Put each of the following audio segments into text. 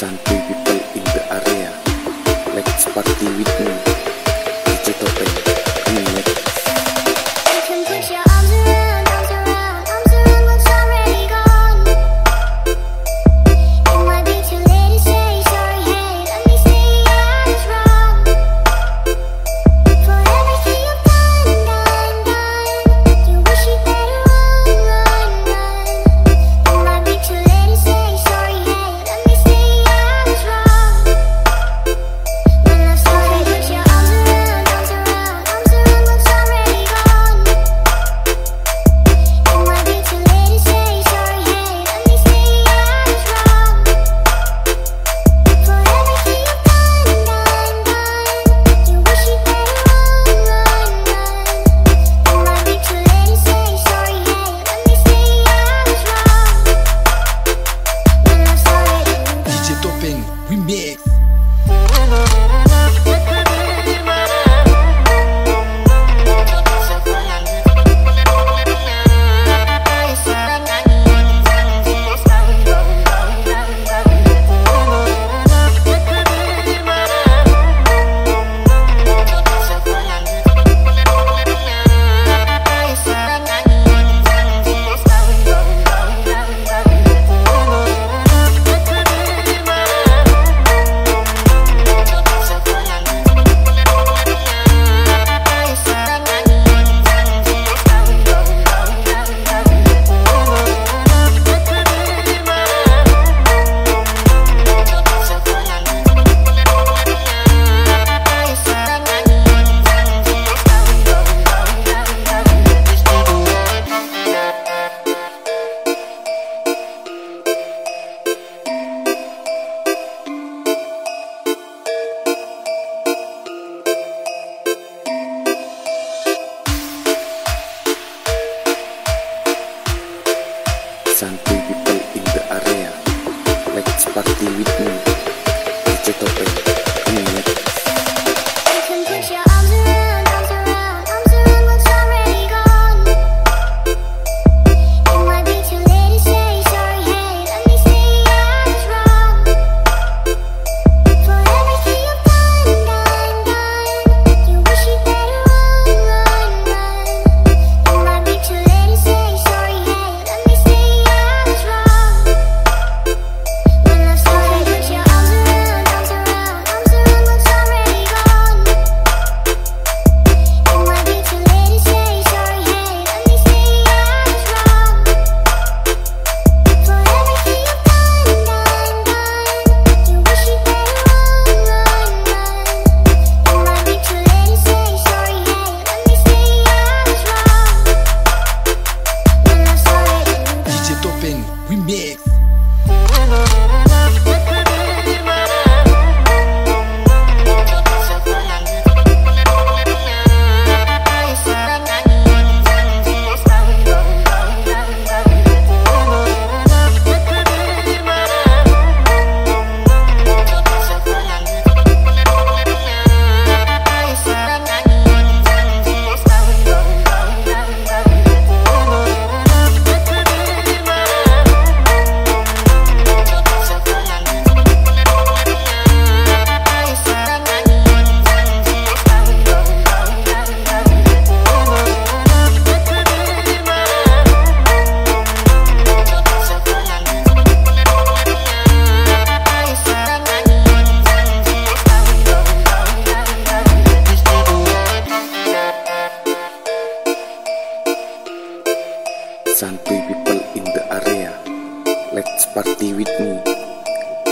some people in the area. Let's party with me. Some people in the area. Let's party with me.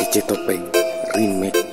DJ Topeng Remake.